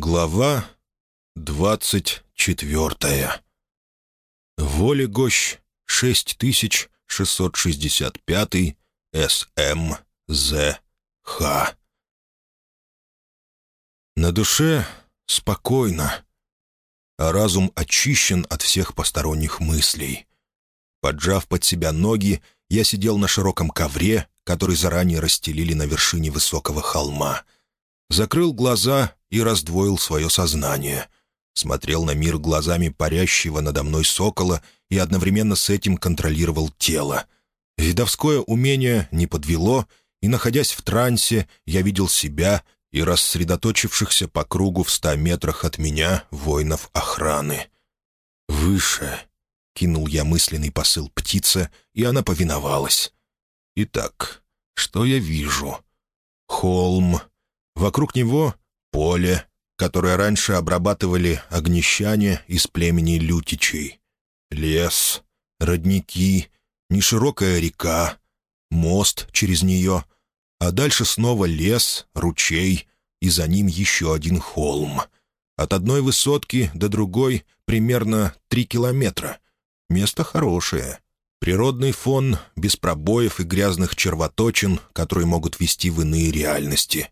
Глава двадцать четвертая. Волегощ, 6665 СМЗХ. На душе спокойно, а разум очищен от всех посторонних мыслей. Поджав под себя ноги, я сидел на широком ковре, который заранее расстелили на вершине высокого холма. Закрыл глаза и раздвоил свое сознание. Смотрел на мир глазами парящего надо мной сокола и одновременно с этим контролировал тело. Видовское умение не подвело, и, находясь в трансе, я видел себя и рассредоточившихся по кругу в ста метрах от меня воинов охраны. «Выше!» — кинул я мысленный посыл птице, и она повиновалась. «Итак, что я вижу?» «Холм. Вокруг него поле, которое раньше обрабатывали огнещане из племени лютичей, лес, родники, неширокая река, мост через нее, а дальше снова лес, ручей, и за ним еще один холм. От одной высотки до другой примерно три километра. Место хорошее. Природный фон, без пробоев и грязных червоточин, которые могут вести в иные реальности.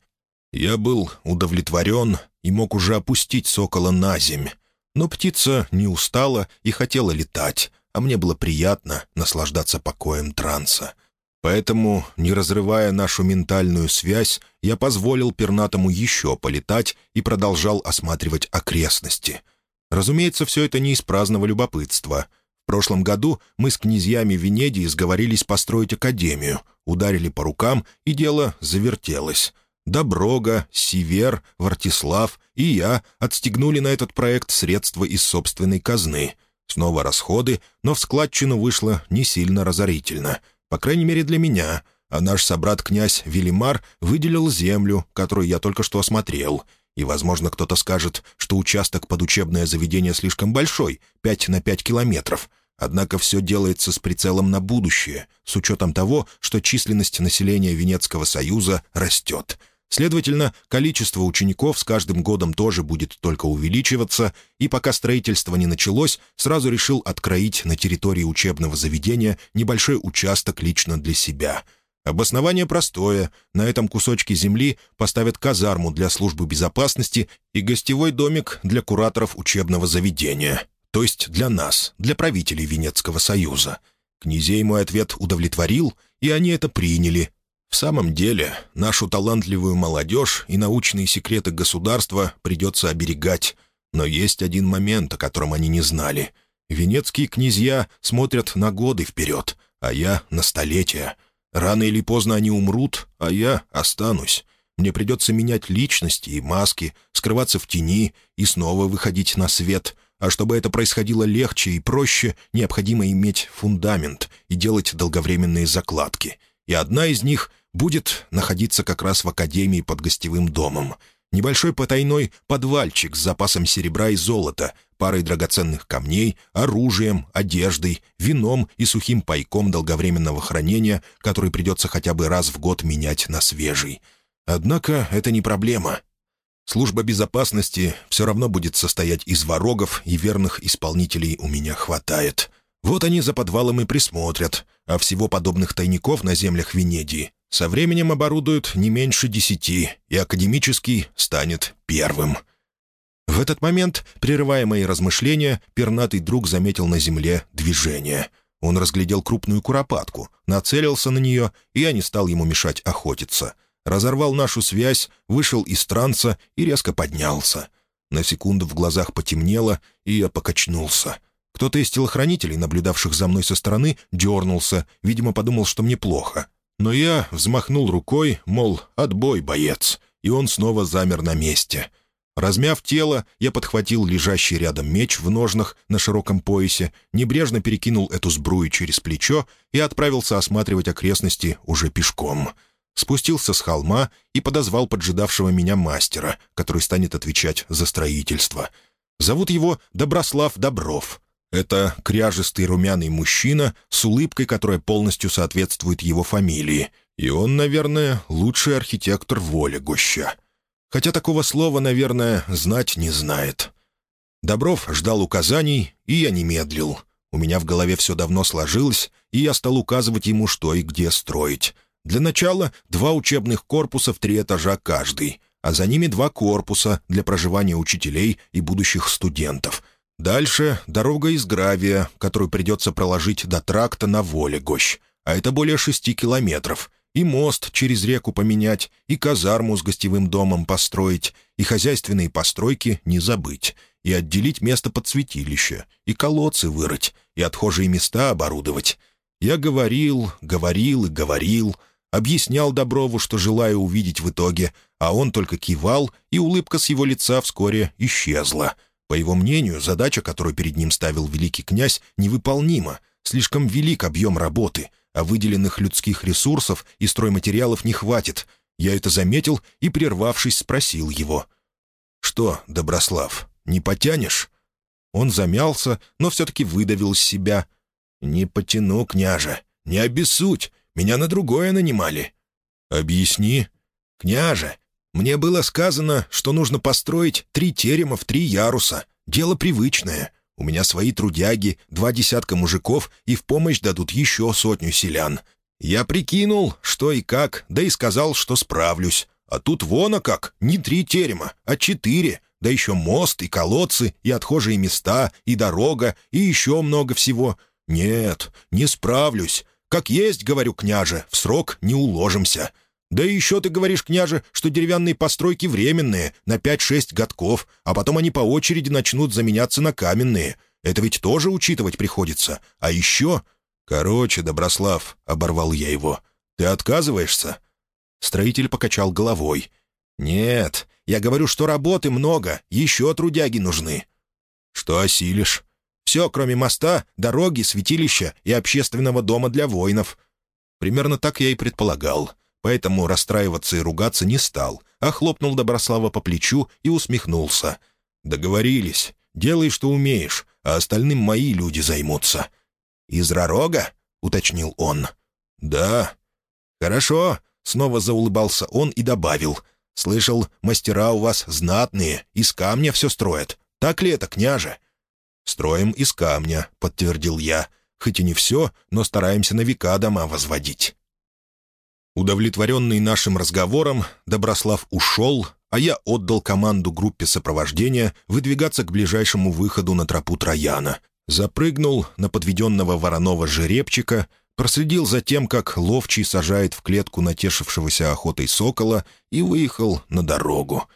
Я был удовлетворен и мог уже опустить сокола на земь. Но птица не устала и хотела летать, а мне было приятно наслаждаться покоем транса. Поэтому, не разрывая нашу ментальную связь, я позволил пернатому еще полетать и продолжал осматривать окрестности. Разумеется, все это не из праздного любопытства. В прошлом году мы с князьями Венедии сговорились построить академию, ударили по рукам, и дело завертелось — Доброга, Сивер, Вартислав и я отстегнули на этот проект средства из собственной казны. Снова расходы, но в складчину вышло не сильно разорительно. По крайней мере для меня. А наш собрат-князь Велимар выделил землю, которую я только что осмотрел. И, возможно, кто-то скажет, что участок под учебное заведение слишком большой, 5 на 5 километров. Однако все делается с прицелом на будущее, с учетом того, что численность населения Венецкого союза растет — Следовательно, количество учеников с каждым годом тоже будет только увеличиваться, и пока строительство не началось, сразу решил откроить на территории учебного заведения небольшой участок лично для себя. Обоснование простое. На этом кусочке земли поставят казарму для службы безопасности и гостевой домик для кураторов учебного заведения. То есть для нас, для правителей Венецкого союза. Князей мой ответ удовлетворил, и они это приняли, в самом деле, нашу талантливую молодежь и научные секреты государства придется оберегать. Но есть один момент, о котором они не знали. Венецкие князья смотрят на годы вперед, а я — на столетия. Рано или поздно они умрут, а я останусь. Мне придется менять личности и маски, скрываться в тени и снова выходить на свет. А чтобы это происходило легче и проще, необходимо иметь фундамент и делать долговременные закладки — и одна из них будет находиться как раз в академии под гостевым домом. Небольшой потайной подвальчик с запасом серебра и золота, парой драгоценных камней, оружием, одеждой, вином и сухим пайком долговременного хранения, который придется хотя бы раз в год менять на свежий. Однако это не проблема. Служба безопасности все равно будет состоять из ворогов, и верных исполнителей у меня хватает. Вот они за подвалом и присмотрят, а всего подобных тайников на землях Венедии со временем оборудуют не меньше десяти, и академический станет первым. В этот момент, прерывая мои размышления, пернатый друг заметил на земле движение. Он разглядел крупную куропатку, нацелился на нее, и я не стал ему мешать охотиться. Разорвал нашу связь, вышел из транса и резко поднялся. На секунду в глазах потемнело, и я покачнулся. Кто-то из телохранителей, наблюдавших за мной со стороны, дернулся, видимо, подумал, что мне плохо. Но я взмахнул рукой, мол, отбой, боец, и он снова замер на месте. Размяв тело, я подхватил лежащий рядом меч в ножнах на широком поясе, небрежно перекинул эту сбрую через плечо и отправился осматривать окрестности уже пешком. Спустился с холма и подозвал поджидавшего меня мастера, который станет отвечать за строительство. Зовут его Доброслав Добров — это кряжистый румяный мужчина с улыбкой, которая полностью соответствует его фамилии. И он, наверное, лучший архитектор воли Гуща. Хотя такого слова, наверное, знать не знает. Добров ждал указаний, и я не медлил. У меня в голове все давно сложилось, и я стал указывать ему, что и где строить. Для начала два учебных корпуса в три этажа каждый, а за ними два корпуса для проживания учителей и будущих студентов. Дальше дорога из гравия, которую придется проложить до тракта на Волегощ, а это более шести километров, и мост через реку поменять, и казарму с гостевым домом построить, и хозяйственные постройки не забыть, и отделить место под святилище, и колодцы вырыть, и отхожие места оборудовать. Я говорил, говорил и говорил, объяснял Доброву, что желаю увидеть в итоге, а он только кивал, и улыбка с его лица вскоре исчезла. По его мнению, задача, которую перед ним ставил великий князь, невыполнима. Слишком велик объем работы, а выделенных людских ресурсов и стройматериалов не хватит. Я это заметил и, прервавшись, спросил его. «Что, Доброслав, не потянешь?» Он замялся, но все-таки выдавил из себя. «Не потяну, княже, не обессудь, меня на другое нанимали». «Объясни». «Княже, мне было сказано, что нужно построить три терема в три яруса. Дело привычное. У меня свои трудяги, два десятка мужиков, и в помощь дадут еще сотню селян. Я прикинул, что и как, да и сказал, что справлюсь. А тут вон а как, не три терема, а четыре, да еще мост и колодцы, и отхожие места, и дорога, и еще много всего. Нет, не справлюсь. Как есть, говорю, княже, в срок не уложимся. Да и еще ты говоришь, княже, что деревянные постройки временные, на пять-шесть годков, а потом они по очереди начнут заменяться на каменные. Это ведь тоже учитывать приходится. А еще... «Короче, Доброслав», — оборвал я его, — «ты отказываешься?» Строитель покачал головой. «Нет, я говорю, что работы много, еще трудяги нужны». «Что осилишь?» Все, кроме моста, дороги, святилища и общественного дома для воинов. Примерно так я и предполагал. Поэтому расстраиваться и ругаться не стал, а хлопнул Доброслава по плечу и усмехнулся. «Договорились. Делай, что умеешь, а остальным мои люди займутся». «Из Ророга?» — уточнил он. «Да». «Хорошо», — снова заулыбался он и добавил. «Слышал, мастера у вас знатные, из камня все строят. Так ли это, княже?» «Строим из камня», — подтвердил я. «Хоть и не все, но стараемся на века дома возводить». Удовлетворенный нашим разговором, Доброслав ушел, а я отдал команду группе сопровождения выдвигаться к ближайшему выходу на тропу Трояна. Запрыгнул на подведенного вороного жеребчика, проследил за тем, как ловчий сажает в клетку натешившегося охотой сокола и выехал на дорогу.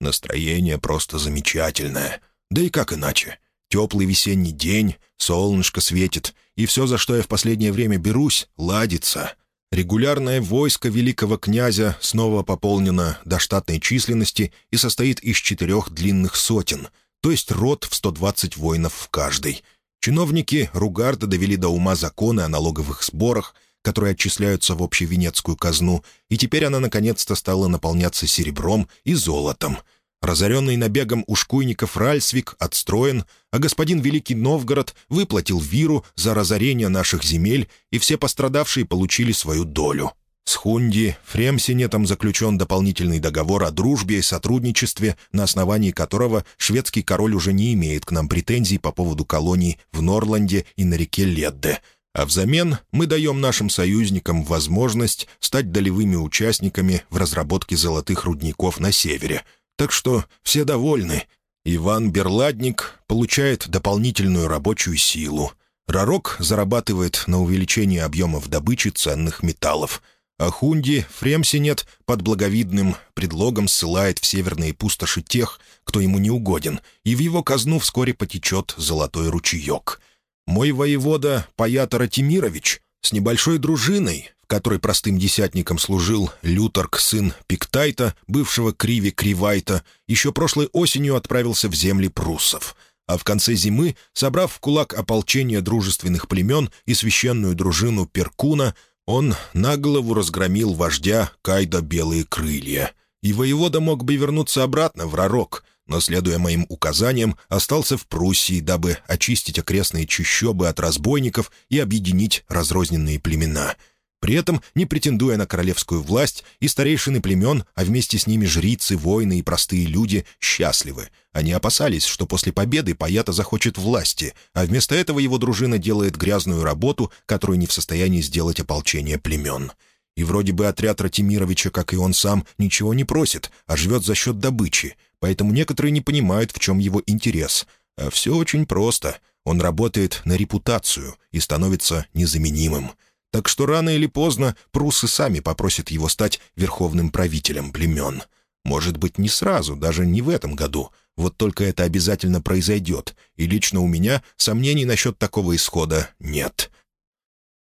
Настроение просто замечательное. Да и как иначе? Теплый весенний день, солнышко светит, и все, за что я в последнее время берусь, ладится. Регулярное войско великого князя снова пополнено до штатной численности и состоит из четырех длинных сотен, то есть рот в 120 воинов в каждой. Чиновники Ругарда довели до ума законы о налоговых сборах, которые отчисляются в общевенецкую казну, и теперь она наконец-то стала наполняться серебром и золотом — Разоренный набегом ушкуйников Ральсвик отстроен, а господин Великий Новгород выплатил Виру за разорение наших земель, и все пострадавшие получили свою долю. С Хунди Фремсинетом заключен дополнительный договор о дружбе и сотрудничестве, на основании которого шведский король уже не имеет к нам претензий по поводу колоний в Норланде и на реке Ледде. А взамен мы даем нашим союзникам возможность стать долевыми участниками в разработке золотых рудников на севере — так что все довольны. Иван Берладник получает дополнительную рабочую силу. Ророк зарабатывает на увеличении объемов добычи ценных металлов. А Хунди Фремсинет под благовидным предлогом ссылает в северные пустоши тех, кто ему не угоден, и в его казну вскоре потечет золотой ручеек. Мой воевода Паята Ратимирович с небольшой дружиной которой простым десятником служил Люторг, сын Пиктайта, бывшего Криви Кривайта, еще прошлой осенью отправился в земли пруссов. А в конце зимы, собрав в кулак ополчение дружественных племен и священную дружину Перкуна, он на голову разгромил вождя Кайда Белые Крылья. И воевода мог бы вернуться обратно в Ророк, но, следуя моим указаниям, остался в Пруссии, дабы очистить окрестные чащобы от разбойников и объединить разрозненные племена — при этом не претендуя на королевскую власть, и старейшины племен, а вместе с ними жрицы, воины и простые люди счастливы. Они опасались, что после победы Паята захочет власти, а вместо этого его дружина делает грязную работу, которую не в состоянии сделать ополчение племен. И вроде бы отряд Ратимировича, как и он сам, ничего не просит, а живет за счет добычи, поэтому некоторые не понимают, в чем его интерес. А все очень просто. Он работает на репутацию и становится незаменимым. Так что рано или поздно прусы сами попросят его стать верховным правителем племен. Может быть, не сразу, даже не в этом году. Вот только это обязательно произойдет, и лично у меня сомнений насчет такого исхода нет.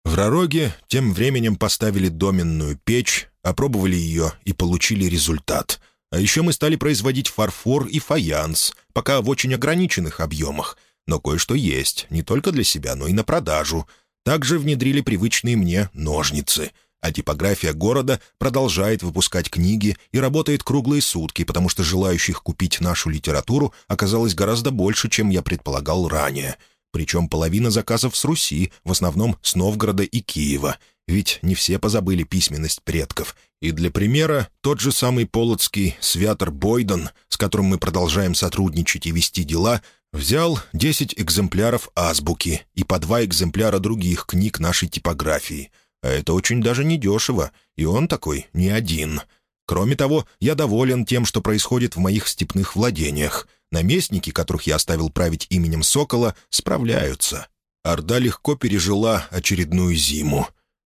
В Ророге тем временем поставили доменную печь, опробовали ее и получили результат. А еще мы стали производить фарфор и фаянс, пока в очень ограниченных объемах. Но кое-что есть, не только для себя, но и на продажу — также внедрили привычные мне ножницы. А типография города продолжает выпускать книги и работает круглые сутки, потому что желающих купить нашу литературу оказалось гораздо больше, чем я предполагал ранее. Причем половина заказов с Руси, в основном с Новгорода и Киева. Ведь не все позабыли письменность предков. И для примера, тот же самый полоцкий Святор Бойден, с которым мы продолжаем сотрудничать и вести дела, Взял 10 экземпляров азбуки и по два экземпляра других книг нашей типографии. А это очень даже недешево, и он такой не один. Кроме того, я доволен тем, что происходит в моих степных владениях. Наместники, которых я оставил править именем Сокола, справляются. Орда легко пережила очередную зиму.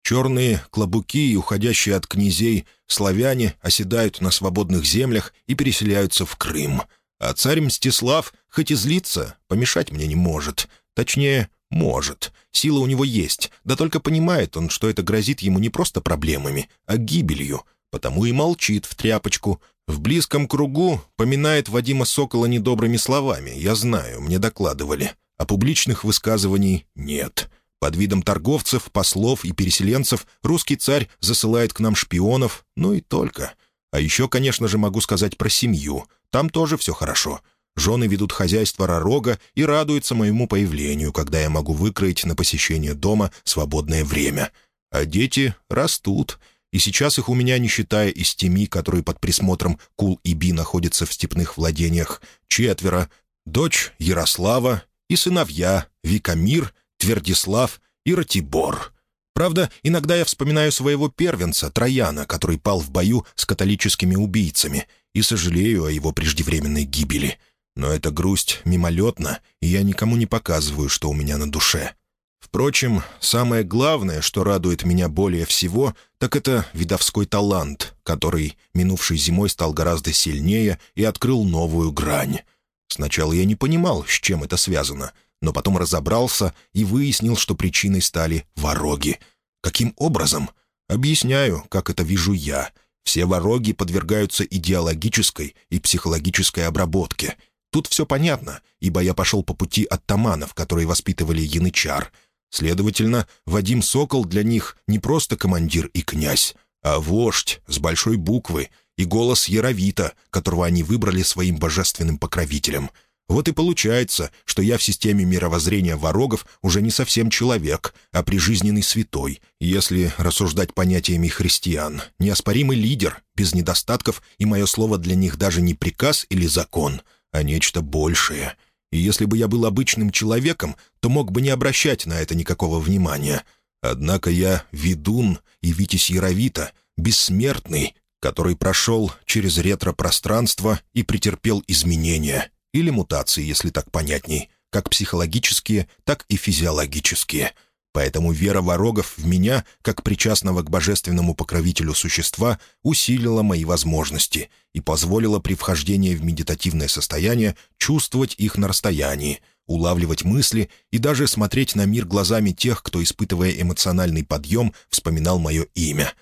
Черные клобуки и уходящие от князей славяне оседают на свободных землях и переселяются в Крым — а царь Мстислав, хоть и злится, помешать мне не может. Точнее, может. Сила у него есть, да только понимает он, что это грозит ему не просто проблемами, а гибелью. Потому и молчит в тряпочку. В близком кругу поминает Вадима Сокола недобрыми словами, я знаю, мне докладывали. А публичных высказываний нет. Под видом торговцев, послов и переселенцев русский царь засылает к нам шпионов, ну и только. А еще, конечно же, могу сказать про семью — там тоже все хорошо. Жены ведут хозяйство Ророга и радуются моему появлению, когда я могу выкроить на посещение дома свободное время. А дети растут, и сейчас их у меня, не считая из теми, которые под присмотром Кул и Би находятся в степных владениях, четверо, дочь Ярослава и сыновья Викамир, Твердислав и Ратибор. Правда, иногда я вспоминаю своего первенца, Трояна, который пал в бою с католическими убийцами — и сожалею о его преждевременной гибели. Но эта грусть мимолетна, и я никому не показываю, что у меня на душе. Впрочем, самое главное, что радует меня более всего, так это видовской талант, который минувшей зимой стал гораздо сильнее и открыл новую грань. Сначала я не понимал, с чем это связано, но потом разобрался и выяснил, что причиной стали вороги. Каким образом? Объясняю, как это вижу я — все вороги подвергаются идеологической и психологической обработке. Тут все понятно, ибо я пошел по пути оттаманов, которые воспитывали янычар. Следовательно, Вадим Сокол для них не просто командир и князь, а вождь с большой буквы и голос Яровита, которого они выбрали своим божественным покровителем — вот и получается, что я в системе мировоззрения ворогов уже не совсем человек, а прижизненный святой, если рассуждать понятиями христиан, неоспоримый лидер, без недостатков, и мое слово для них даже не приказ или закон, а нечто большее. И если бы я был обычным человеком, то мог бы не обращать на это никакого внимания. Однако я ведун и Витязь Яровита, бессмертный, который прошел через ретро-пространство и претерпел изменения, или мутации, если так понятней, как психологические, так и физиологические. Поэтому вера ворогов в меня, как причастного к божественному покровителю существа, усилила мои возможности и позволила при вхождении в медитативное состояние чувствовать их на расстоянии, улавливать мысли и даже смотреть на мир глазами тех, кто, испытывая эмоциональный подъем, вспоминал мое имя.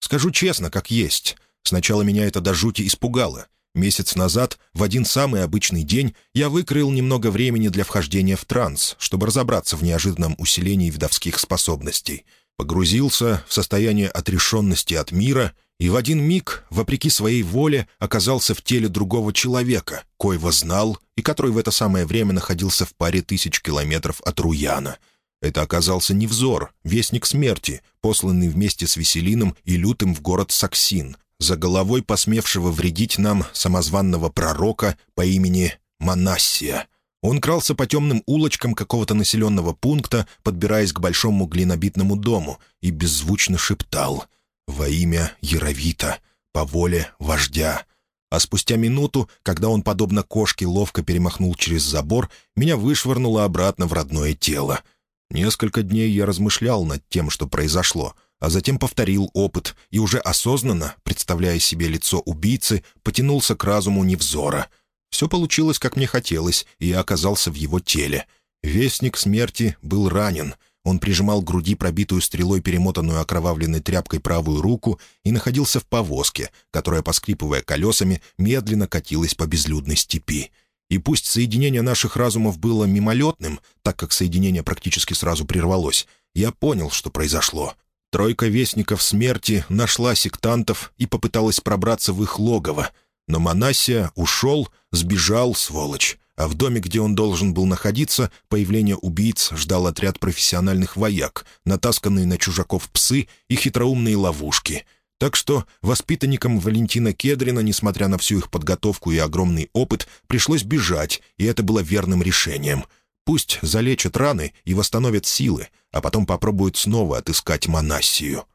Скажу честно, как есть. Сначала меня это до жути испугало — Месяц назад, в один самый обычный день, я выкроил немного времени для вхождения в транс, чтобы разобраться в неожиданном усилении видовских способностей. Погрузился в состояние отрешенности от мира и в один миг, вопреки своей воле, оказался в теле другого человека, коего знал и который в это самое время находился в паре тысяч километров от Руяна. Это оказался Невзор, вестник смерти, посланный вместе с Веселином и Лютым в город Саксин, за головой посмевшего вредить нам самозванного пророка по имени Манассия. Он крался по темным улочкам какого-то населенного пункта, подбираясь к большому глинобитному дому, и беззвучно шептал «Во имя Яровита, по воле вождя». А спустя минуту, когда он, подобно кошке, ловко перемахнул через забор, меня вышвырнуло обратно в родное тело. Несколько дней я размышлял над тем, что произошло, а затем повторил опыт и уже осознанно, представляя себе лицо убийцы, потянулся к разуму Невзора. Все получилось, как мне хотелось, и я оказался в его теле. Вестник смерти был ранен — он прижимал к груди пробитую стрелой перемотанную окровавленной тряпкой правую руку и находился в повозке, которая, поскрипывая колесами, медленно катилась по безлюдной степи. И пусть соединение наших разумов было мимолетным, так как соединение практически сразу прервалось, я понял, что произошло. Тройка вестников смерти нашла сектантов и попыталась пробраться в их логово. Но Манасия ушел, сбежал, сволочь а в доме, где он должен был находиться, появление убийц ждал отряд профессиональных вояк, натасканные на чужаков псы и хитроумные ловушки. Так что воспитанникам Валентина Кедрина, несмотря на всю их подготовку и огромный опыт, пришлось бежать, и это было верным решением. Пусть залечат раны и восстановят силы, а потом попробуют снова отыскать Манассию.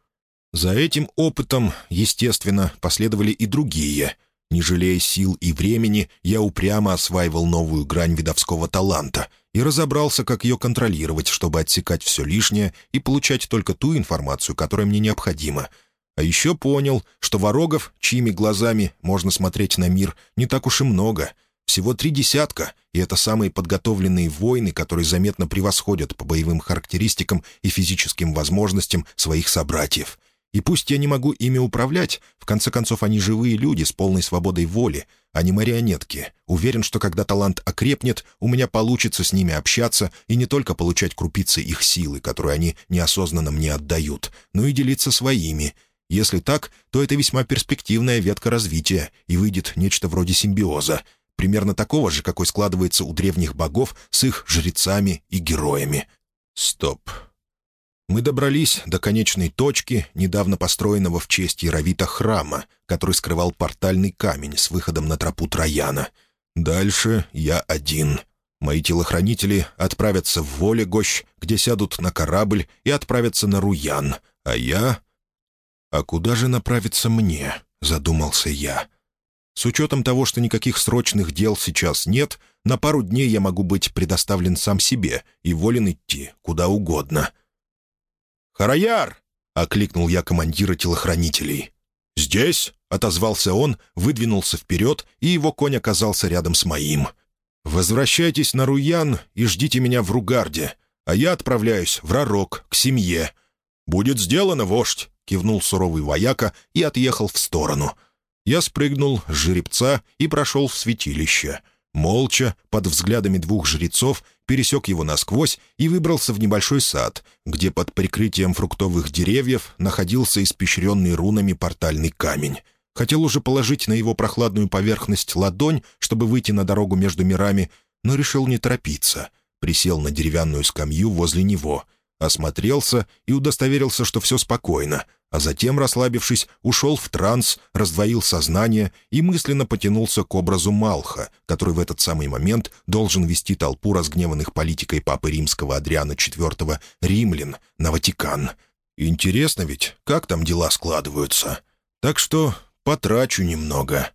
За этим опытом, естественно, последовали и другие — не жалея сил и времени, я упрямо осваивал новую грань видовского таланта и разобрался, как ее контролировать, чтобы отсекать все лишнее и получать только ту информацию, которая мне необходима. А еще понял, что ворогов, чьими глазами можно смотреть на мир, не так уж и много. Всего три десятка, и это самые подготовленные воины, которые заметно превосходят по боевым характеристикам и физическим возможностям своих собратьев — и пусть я не могу ими управлять, в конце концов они живые люди с полной свободой воли, а не марионетки. Уверен, что когда талант окрепнет, у меня получится с ними общаться и не только получать крупицы их силы, которые они неосознанно мне отдают, но и делиться своими. Если так, то это весьма перспективная ветка развития, и выйдет нечто вроде симбиоза, примерно такого же, какой складывается у древних богов с их жрецами и героями. Стоп. Мы добрались до конечной точки, недавно построенного в честь Яровита храма, который скрывал портальный камень с выходом на тропу Трояна. Дальше я один. Мои телохранители отправятся в Волегощ, где сядут на корабль и отправятся на Руян, а я... «А куда же направиться мне?» — задумался я. С учетом того, что никаких срочных дел сейчас нет, на пару дней я могу быть предоставлен сам себе и волен идти куда угодно — «Хараяр!» — окликнул я командира телохранителей. «Здесь?» — отозвался он, выдвинулся вперед, и его конь оказался рядом с моим. «Возвращайтесь на Руян и ждите меня в Ругарде, а я отправляюсь в Ророк, к семье». «Будет сделано, вождь!» — кивнул суровый вояка и отъехал в сторону. Я спрыгнул с жеребца и прошел в святилище — Молча, под взглядами двух жрецов, пересек его насквозь и выбрался в небольшой сад, где под прикрытием фруктовых деревьев находился испещренный рунами портальный камень. Хотел уже положить на его прохладную поверхность ладонь, чтобы выйти на дорогу между мирами, но решил не торопиться. Присел на деревянную скамью возле него, осмотрелся и удостоверился, что все спокойно, а затем, расслабившись, ушел в транс, раздвоил сознание и мысленно потянулся к образу Малха, который в этот самый момент должен вести толпу разгневанных политикой Папы Римского Адриана IV римлян на Ватикан. Интересно ведь, как там дела складываются. Так что потрачу немного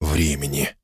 времени».